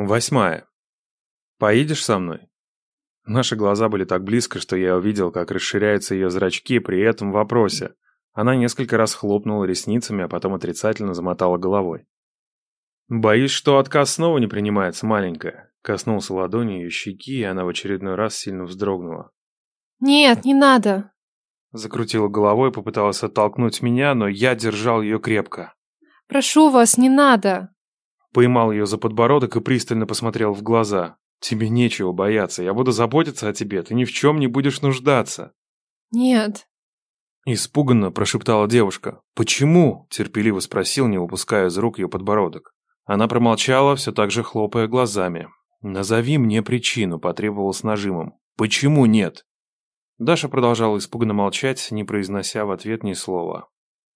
Восьмая. Поедешь со мной? Наши глаза были так близко, что я увидел, как расширяются ее зрачки при этом вопросе. Она несколько раз хлопнула ресницами, а потом отрицательно замотала головой. «Боюсь, что отказ снова не принимается, маленькая». Коснулся ладонью ее щеки, и она в очередной раз сильно вздрогнула. «Нет, не надо!» Закрутила головой, попыталась оттолкнуть меня, но я держал ее крепко. «Прошу вас, не надо!» Поймал ее за подбородок и пристально посмотрел в глаза. «Тебе нечего бояться, я буду заботиться о тебе, ты ни в чем не будешь нуждаться». «Нет». Испуганно прошептала девушка. «Почему?» – терпеливо спросил, не выпуская из рук ее подбородок. Она промолчала, все так же хлопая глазами. «Назови мне причину», – потребовал с нажимом. «Почему нет?» Даша продолжала испуганно молчать, не произнося в ответ ни слова.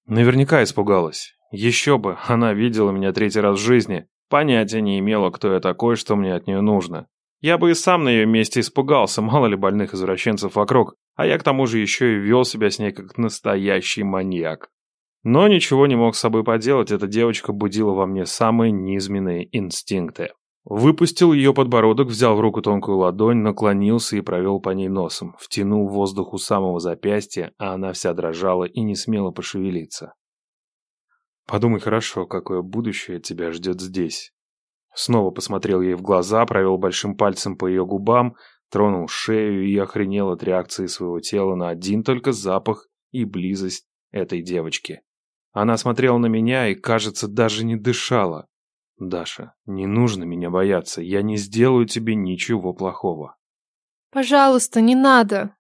Наверняка испугалась. Еще бы, она видела меня третий раз в жизни. Понятия не имела, кто я такой, что мне от нее нужно. Я бы и сам на ее месте испугался, мало ли больных извращенцев вокруг, а я к тому же еще и вел себя с ней как настоящий маньяк. Но ничего не мог с собой поделать, эта девочка будила во мне самые низменные инстинкты. Выпустил ее подбородок, взял в руку тонкую ладонь, наклонился и провел по ней носом, втянул воздух у самого запястья, а она вся дрожала и не смела пошевелиться. Подумай хорошо, какое будущее тебя ждет здесь. Снова посмотрел ей в глаза, провел большим пальцем по ее губам, тронул шею и охренел от реакции своего тела на один только запах и близость этой девочки. Она смотрела на меня и, кажется, даже не дышала. «Даша, не нужно меня бояться, я не сделаю тебе ничего плохого». «Пожалуйста, не надо»,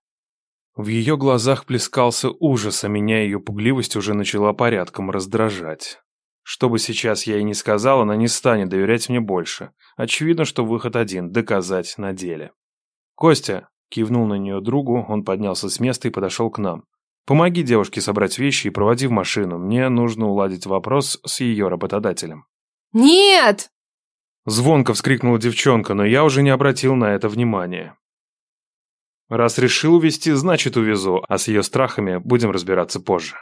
в ее глазах плескался ужас, а меня ее пугливость уже начала порядком раздражать. Что бы сейчас я ей не сказал, она не станет доверять мне больше. Очевидно, что выход один – доказать на деле. «Костя!» – кивнул на нее другу, он поднялся с места и подошел к нам. «Помоги девушке собрать вещи и проводи в машину. Мне нужно уладить вопрос с ее работодателем». «Нет!» Звонко вскрикнула девчонка, но я уже не обратил на это внимания. Раз решил увезти, значит увезу, а с ее страхами будем разбираться позже.